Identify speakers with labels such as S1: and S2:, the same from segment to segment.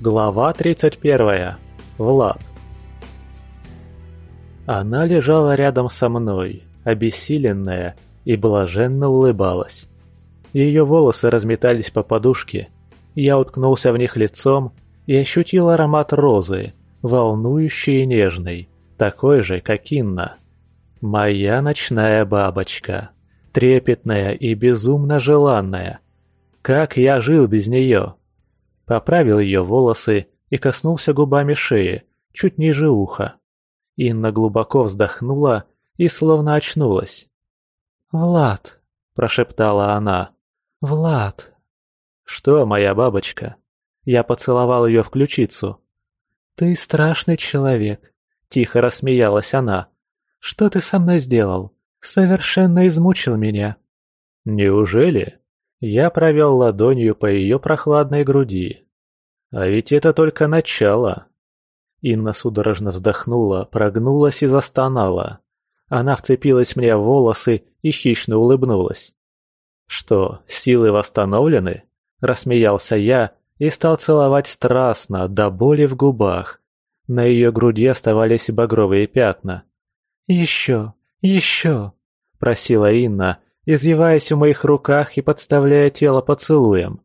S1: Глава 31. Влад. Она лежала рядом со мной, обессиленная, и блаженно улыбалась. Ее волосы разметались по подушке. Я уткнулся в них лицом и ощутил аромат розы, волнующий и нежный, такой же, как Инна. Моя ночная бабочка, трепетная и безумно желанная. Как я жил без нее? Поправил ее волосы и коснулся губами шеи, чуть ниже уха. Инна глубоко вздохнула и словно очнулась. «Влад», – прошептала она, – «Влад». «Что, моя бабочка?» Я поцеловал ее в ключицу. «Ты страшный человек», – тихо рассмеялась она. «Что ты со мной сделал? Совершенно измучил меня». «Неужели?» Я провел ладонью по ее прохладной груди. «А ведь это только начало». Инна судорожно вздохнула, прогнулась и застонала. Она вцепилась мне в волосы и хищно улыбнулась. «Что, силы восстановлены?» – рассмеялся я и стал целовать страстно, до боли в губах. На ее груди оставались багровые пятна. «Еще, еще!» – просила Инна, извиваясь в моих руках и подставляя тело поцелуем.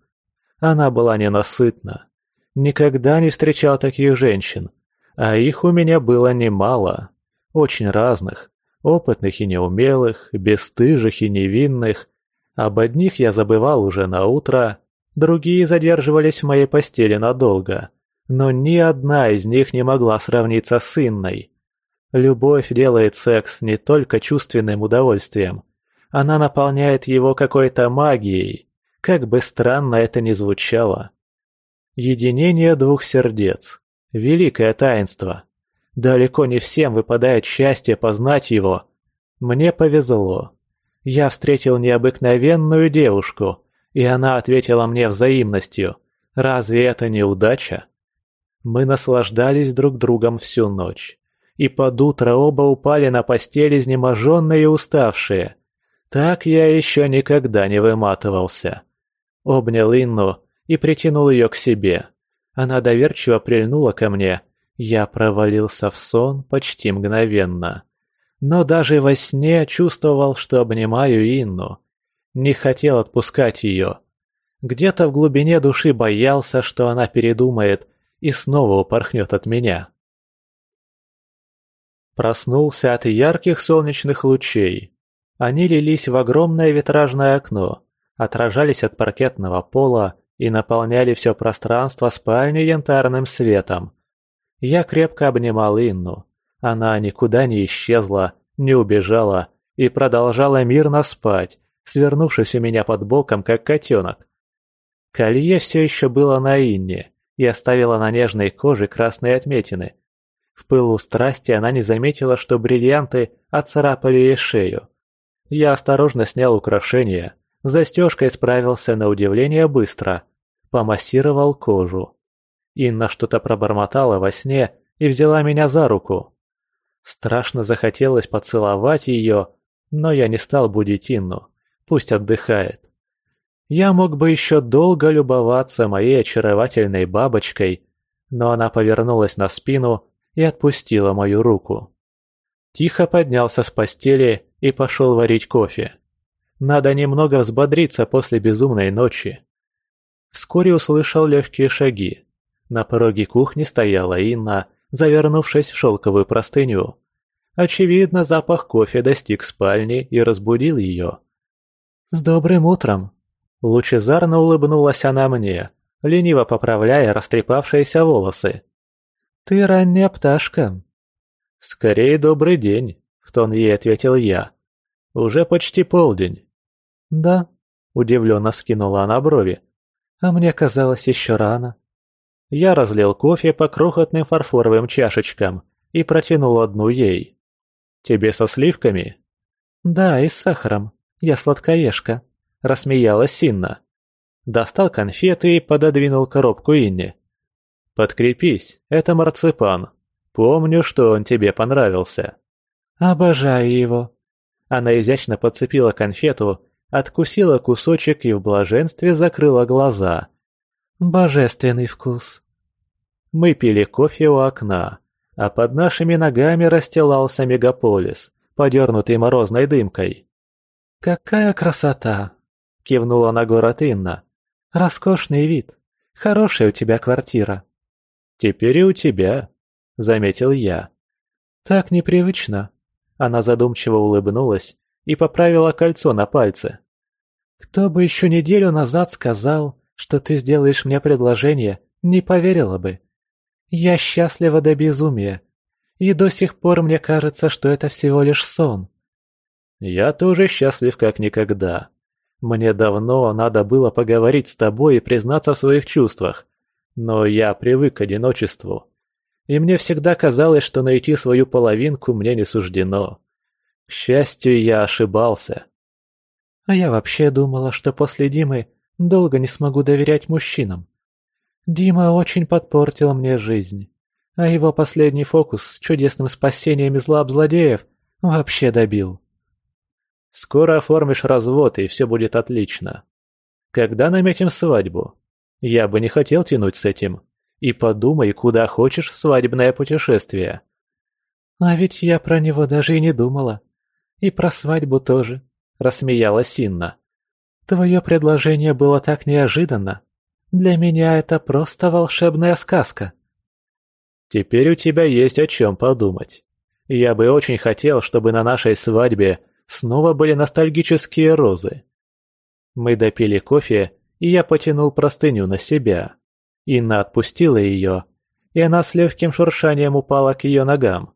S1: Она была ненасытна. Никогда не встречал таких женщин, а их у меня было немало, очень разных, опытных и неумелых, бесстыжих и невинных. Об одних я забывал уже на утро, Другие задерживались в моей постели надолго, но ни одна из них не могла сравниться с Инной. Любовь делает секс не только чувственным удовольствием. Она наполняет его какой-то магией, как бы странно это ни звучало. Единение двух сердец. Великое таинство. Далеко не всем выпадает счастье познать его. Мне повезло. Я встретил необыкновенную девушку, и она ответила мне взаимностью. Разве это не удача? Мы наслаждались друг другом всю ночь. И под утро оба упали на постель изнеможенные и уставшие. Так я еще никогда не выматывался. Обнял Инну и притянул ее к себе. Она доверчиво прильнула ко мне. Я провалился в сон почти мгновенно. Но даже во сне чувствовал, что обнимаю Инну. Не хотел отпускать ее. Где-то в глубине души боялся, что она передумает и снова упорхнет от меня. Проснулся от ярких солнечных лучей. Они лились в огромное витражное окно, отражались от паркетного пола и наполняли все пространство спальни янтарным светом. Я крепко обнимал Инну. Она никуда не исчезла, не убежала и продолжала мирно спать, свернувшись у меня под боком, как котенок. Колье все еще было на Инне и оставило на нежной коже красные отметины. В пылу страсти она не заметила, что бриллианты отцарапали ей шею. Я осторожно снял украшение, застежкой справился на удивление быстро, помассировал кожу. Инна что-то пробормотала во сне и взяла меня за руку. Страшно захотелось поцеловать ее, но я не стал будить Инну. Пусть отдыхает. Я мог бы еще долго любоваться моей очаровательной бабочкой, но она повернулась на спину и отпустила мою руку. Тихо поднялся с постели и пошел варить кофе. Надо немного взбодриться после безумной ночи. Вскоре услышал легкие шаги. На пороге кухни стояла Инна, завернувшись в шелковую простыню. Очевидно, запах кофе достиг спальни и разбудил ее. «С добрым утром!» Лучезарно улыбнулась она мне, лениво поправляя растрепавшиеся волосы. «Ты ранняя пташка!» «Скорее добрый день», — в тон ей ответил я. «Уже почти полдень». «Да», — удивленно скинула она брови. «А мне казалось еще рано». Я разлил кофе по крохотным фарфоровым чашечкам и протянул одну ей. «Тебе со сливками?» «Да, и с сахаром», я сладкоежка», — рассмеялась Синна. Достал конфеты и пододвинул коробку Инне. «Подкрепись, это марципан. Помню, что он тебе понравился». «Обожаю его». Она изящно подцепила конфету, откусила кусочек и в блаженстве закрыла глаза. «Божественный вкус». Мы пили кофе у окна, а под нашими ногами расстилался мегаполис, подернутый морозной дымкой. «Какая красота!» — кивнула на город Инна. «Роскошный вид. Хорошая у тебя квартира». «Теперь и у тебя», — заметил я. «Так непривычно». Она задумчиво улыбнулась и поправила кольцо на пальце. «Кто бы еще неделю назад сказал, что ты сделаешь мне предложение, не поверила бы. Я счастлива до безумия, и до сих пор мне кажется, что это всего лишь сон». «Я тоже счастлив как никогда. Мне давно надо было поговорить с тобой и признаться в своих чувствах, но я привык к одиночеству. И мне всегда казалось, что найти свою половинку мне не суждено. К счастью, я ошибался. А я вообще думала, что после Димы долго не смогу доверять мужчинам. Дима очень подпортил мне жизнь. А его последний фокус с чудесным спасением из лап злодеев вообще добил. Скоро оформишь развод, и все будет отлично. Когда наметим свадьбу? Я бы не хотел тянуть с этим. И подумай, куда хочешь свадебное путешествие. А ведь я про него даже и не думала. И про свадьбу тоже, рассмеялась Инна. Твое предложение было так неожиданно. Для меня это просто волшебная сказка. Теперь у тебя есть о чем подумать. Я бы очень хотел, чтобы на нашей свадьбе снова были ностальгические розы. Мы допили кофе и я потянул простыню на себя. Инна отпустила ее, и она с легким шуршанием упала к ее ногам.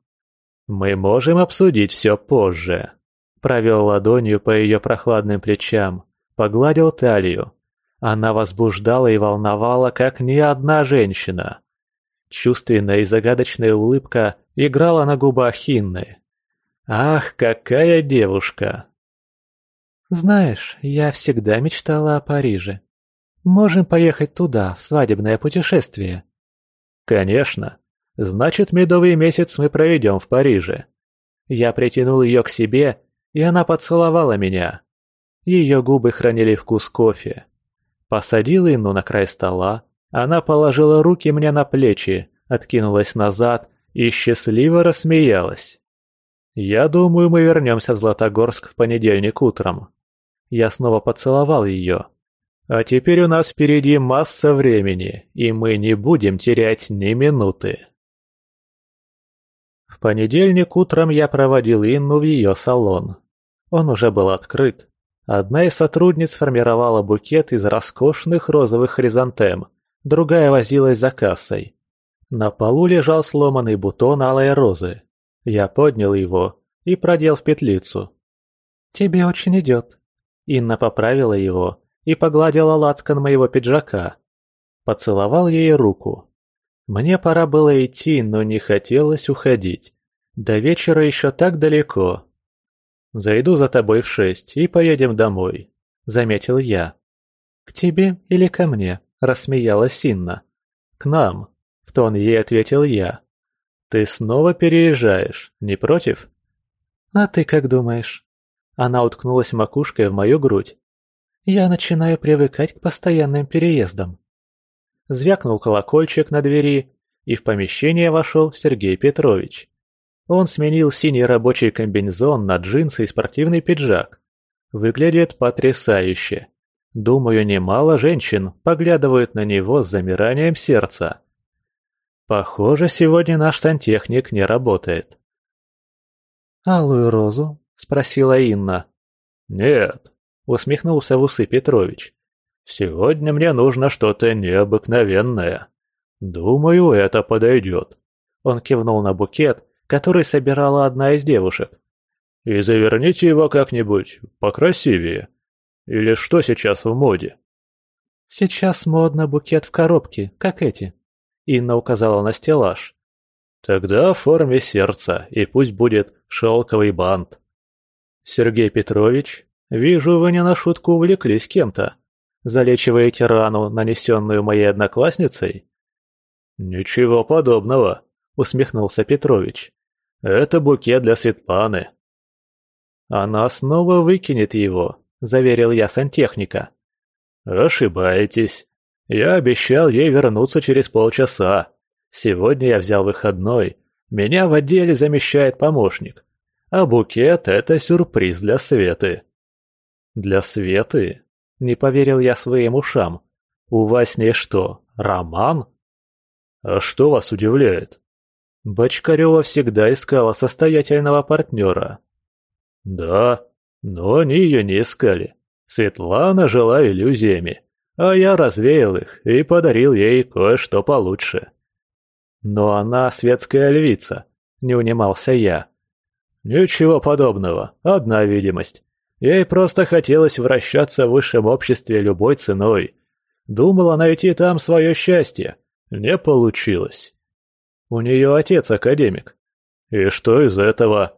S1: «Мы можем обсудить все позже», — провел ладонью по ее прохладным плечам, погладил талию. Она возбуждала и волновала, как ни одна женщина. Чувственная и загадочная улыбка играла на губах Инны. «Ах, какая девушка!» «Знаешь, я всегда мечтала о Париже», Можем поехать туда, в свадебное путешествие». «Конечно. Значит, медовый месяц мы проведем в Париже». Я притянул ее к себе, и она поцеловала меня. Ее губы хранили вкус кофе. Посадил Инну на край стола, она положила руки мне на плечи, откинулась назад и счастливо рассмеялась. «Я думаю, мы вернемся в Златогорск в понедельник утром». Я снова поцеловал ее. А теперь у нас впереди масса времени, и мы не будем терять ни минуты. В понедельник утром я проводил Инну в ее салон. Он уже был открыт. Одна из сотрудниц формировала букет из роскошных розовых хризантем, другая возилась за кассой. На полу лежал сломанный бутон алой розы. Я поднял его и продел в петлицу. «Тебе очень идет». Инна поправила его и погладила лацкан моего пиджака. Поцеловал ей руку. Мне пора было идти, но не хотелось уходить. До вечера еще так далеко. «Зайду за тобой в шесть и поедем домой», — заметил я. «К тебе или ко мне?» — рассмеялась Синна. «К нам», — в тон ей ответил я. «Ты снова переезжаешь, не против?» «А ты как думаешь?» Она уткнулась макушкой в мою грудь. Я начинаю привыкать к постоянным переездам. Звякнул колокольчик на двери, и в помещение вошел Сергей Петрович. Он сменил синий рабочий комбинезон на джинсы и спортивный пиджак. Выглядит потрясающе. Думаю, немало женщин поглядывают на него с замиранием сердца. Похоже, сегодня наш сантехник не работает. «Алую розу?» – спросила Инна. «Нет, усмехнулся в усы Петрович. «Сегодня мне нужно что-то необыкновенное. Думаю, это подойдет». Он кивнул на букет, который собирала одна из девушек. «И заверните его как-нибудь покрасивее. Или что сейчас в моде?» «Сейчас модно букет в коробке, как эти», — Инна указала на стеллаж. «Тогда в форме сердца, и пусть будет шелковый бант». Сергей Петрович «Вижу, вы не на шутку увлеклись кем-то. Залечиваете рану, нанесенную моей одноклассницей?» «Ничего подобного», — усмехнулся Петрович. «Это букет для Светланы». «Она снова выкинет его», — заверил я сантехника. «Ошибаетесь. Я обещал ей вернуться через полчаса. Сегодня я взял выходной, меня в отделе замещает помощник. А букет — это сюрприз для Светы». «Для Светы?» — не поверил я своим ушам. «У вас не что, роман?» «А что вас удивляет?» Бочкарева всегда искала состоятельного партнера. «Да, но они ее не искали. Светлана жила иллюзиями, а я развеял их и подарил ей кое-что получше». «Но она светская львица», — не унимался я. «Ничего подобного, одна видимость. Ей просто хотелось вращаться в высшем обществе любой ценой. Думала найти там свое счастье. Не получилось. У нее отец академик. И что из этого?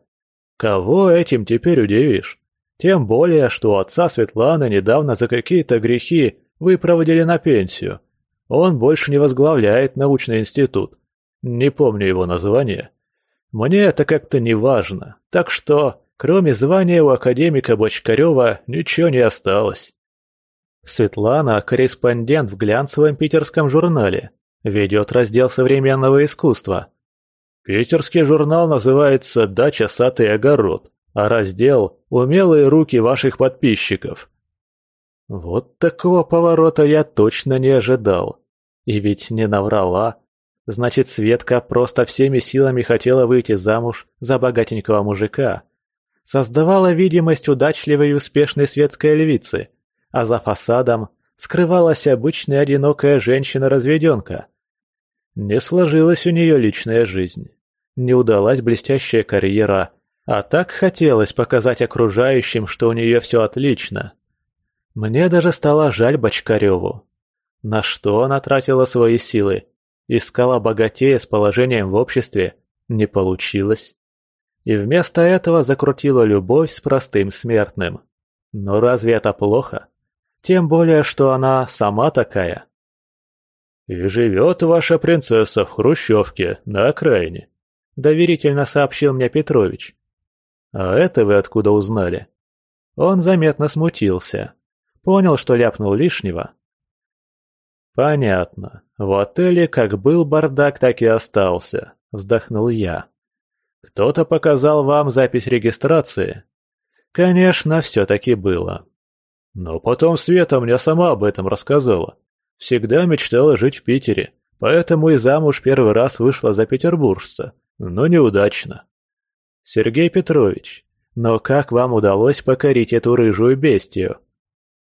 S1: Кого этим теперь удивишь? Тем более, что отца Светланы недавно за какие-то грехи выпроводили на пенсию. Он больше не возглавляет научный институт. Не помню его название. Мне это как-то не важно, так что, кроме звания у академика Бочкарева, ничего не осталось. Светлана – корреспондент в глянцевом питерском журнале. Ведет раздел современного искусства. Питерский журнал называется «Дача, сад и огород», а раздел «Умелые руки ваших подписчиков». Вот такого поворота я точно не ожидал. И ведь не наврала. Значит, Светка просто всеми силами хотела выйти замуж за богатенького мужика. Создавала видимость удачливой и успешной светской львицы, а за фасадом скрывалась обычная одинокая женщина-разведенка. Не сложилась у нее личная жизнь. Не удалась блестящая карьера, а так хотелось показать окружающим, что у нее все отлично. Мне даже стало жаль Бочкареву. На что она тратила свои силы? искала богатея с положением в обществе, не получилось. И вместо этого закрутила любовь с простым смертным. Но разве это плохо? Тем более, что она сама такая. «И живет ваша принцесса в Хрущевке, на окраине», — доверительно сообщил мне Петрович. «А это вы откуда узнали?» Он заметно смутился. Понял, что ляпнул лишнего, «Понятно. В отеле как был бардак, так и остался», — вздохнул я. «Кто-то показал вам запись регистрации?» «Конечно, все-таки было. Но потом Света мне сама об этом рассказала. Всегда мечтала жить в Питере, поэтому и замуж первый раз вышла за петербуржца, но неудачно». «Сергей Петрович, но как вам удалось покорить эту рыжую бестию?»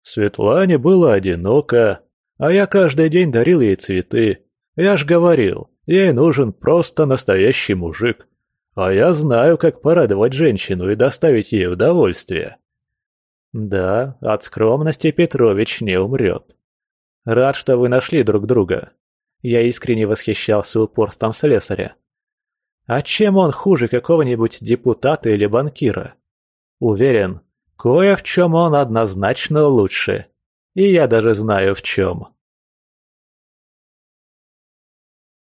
S1: Светлане было одиноко, а я каждый день дарил ей цветы. Я ж говорил, ей нужен просто настоящий мужик. А я знаю, как порадовать женщину и доставить ей удовольствие. Да, от скромности Петрович не умрет. Рад, что вы нашли друг друга. Я искренне восхищался упорством слесаря. А чем он хуже какого-нибудь депутата или банкира? Уверен, кое в чем он однозначно лучше. И я даже знаю в чем.